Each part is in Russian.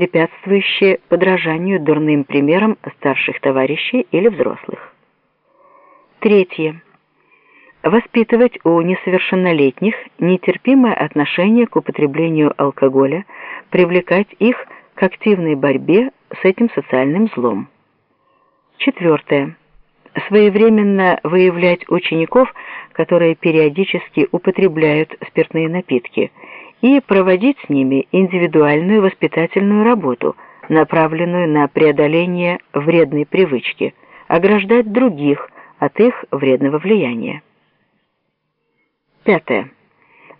препятствующие подражанию дурным примерам старших товарищей или взрослых. Третье. Воспитывать у несовершеннолетних нетерпимое отношение к употреблению алкоголя, привлекать их к активной борьбе с этим социальным злом. Четвертое. Своевременно выявлять учеников, которые периодически употребляют спиртные напитки, и проводить с ними индивидуальную воспитательную работу, направленную на преодоление вредной привычки, ограждать других от их вредного влияния. Пятое.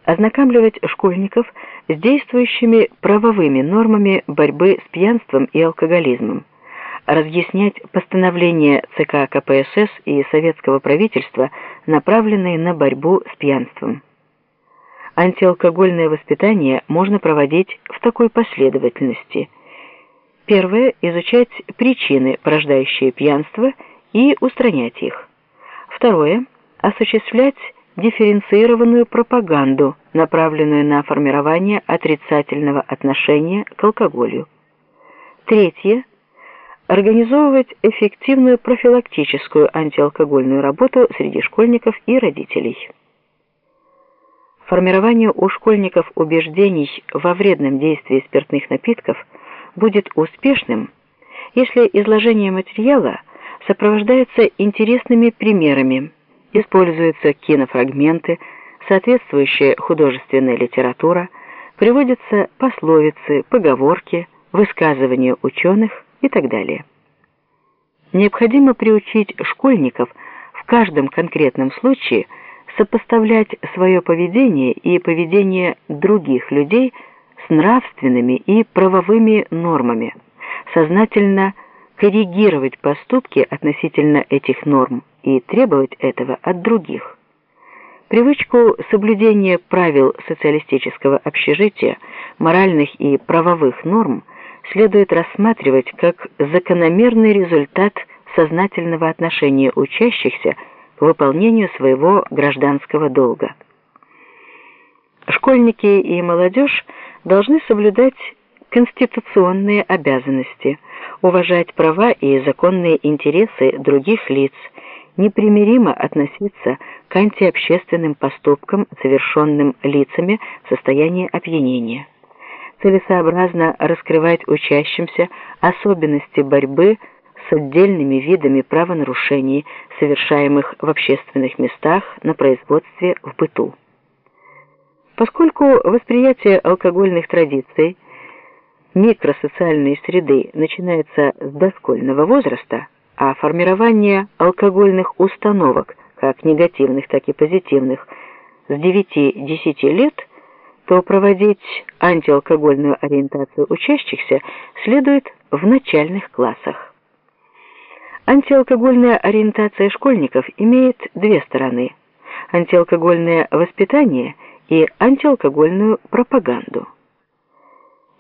Ознакомливать школьников с действующими правовыми нормами борьбы с пьянством и алкоголизмом, разъяснять постановления ЦК КПСС и советского правительства, направленные на борьбу с пьянством. Антиалкогольное воспитание можно проводить в такой последовательности. Первое – изучать причины, порождающие пьянство, и устранять их. Второе – осуществлять дифференцированную пропаганду, направленную на формирование отрицательного отношения к алкоголю. Третье – организовывать эффективную профилактическую антиалкогольную работу среди школьников и родителей. Формирование у школьников убеждений во вредном действии спиртных напитков будет успешным, если изложение материала сопровождается интересными примерами, используются кинофрагменты, соответствующая художественная литература, приводятся пословицы, поговорки, высказывания ученых и так далее. Необходимо приучить школьников в каждом конкретном случае сопоставлять свое поведение и поведение других людей с нравственными и правовыми нормами, сознательно коррегировать поступки относительно этих норм и требовать этого от других. Привычку соблюдения правил социалистического общежития, моральных и правовых норм следует рассматривать как закономерный результат сознательного отношения учащихся к выполнению своего гражданского долга. Школьники и молодежь должны соблюдать конституционные обязанности, уважать права и законные интересы других лиц, непримиримо относиться к антиобщественным поступкам, совершенным лицами в состоянии опьянения. Целесообразно раскрывать учащимся особенности борьбы с отдельными видами правонарушений, совершаемых в общественных местах, на производстве, в быту. Поскольку восприятие алкогольных традиций микросоциальной среды начинается с дошкольного возраста, а формирование алкогольных установок, как негативных, так и позитивных, с 9-10 лет, то проводить антиалкогольную ориентацию учащихся следует в начальных классах. Антиалкогольная ориентация школьников имеет две стороны – антиалкогольное воспитание и антиалкогольную пропаганду.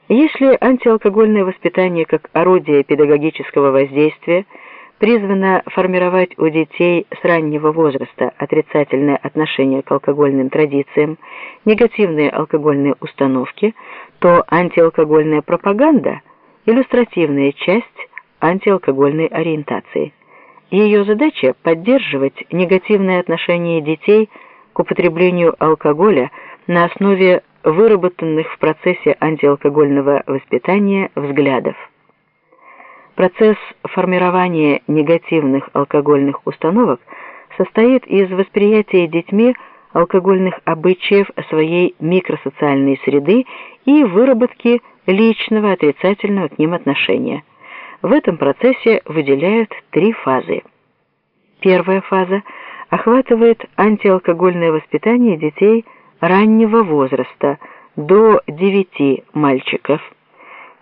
Если антиалкогольное воспитание как орудие педагогического воздействия – призвана формировать у детей с раннего возраста отрицательное отношение к алкогольным традициям, негативные алкогольные установки, то антиалкогольная пропаганда – иллюстративная часть антиалкогольной ориентации. Ее задача – поддерживать негативное отношение детей к употреблению алкоголя на основе выработанных в процессе антиалкогольного воспитания взглядов. Процесс формирования негативных алкогольных установок состоит из восприятия детьми алкогольных обычаев своей микросоциальной среды и выработки личного отрицательного к ним отношения. В этом процессе выделяют три фазы. Первая фаза охватывает антиалкогольное воспитание детей раннего возраста до 9 мальчиков,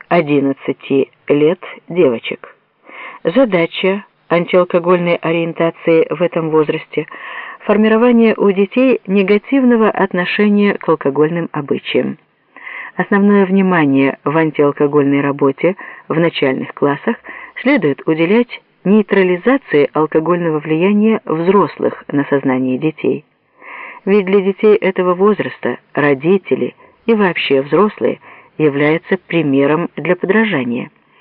11 лет девочек. Задача антиалкогольной ориентации в этом возрасте – формирование у детей негативного отношения к алкогольным обычаям. Основное внимание в антиалкогольной работе в начальных классах следует уделять нейтрализации алкогольного влияния взрослых на сознание детей. Ведь для детей этого возраста родители и вообще взрослые – является примером для подражания.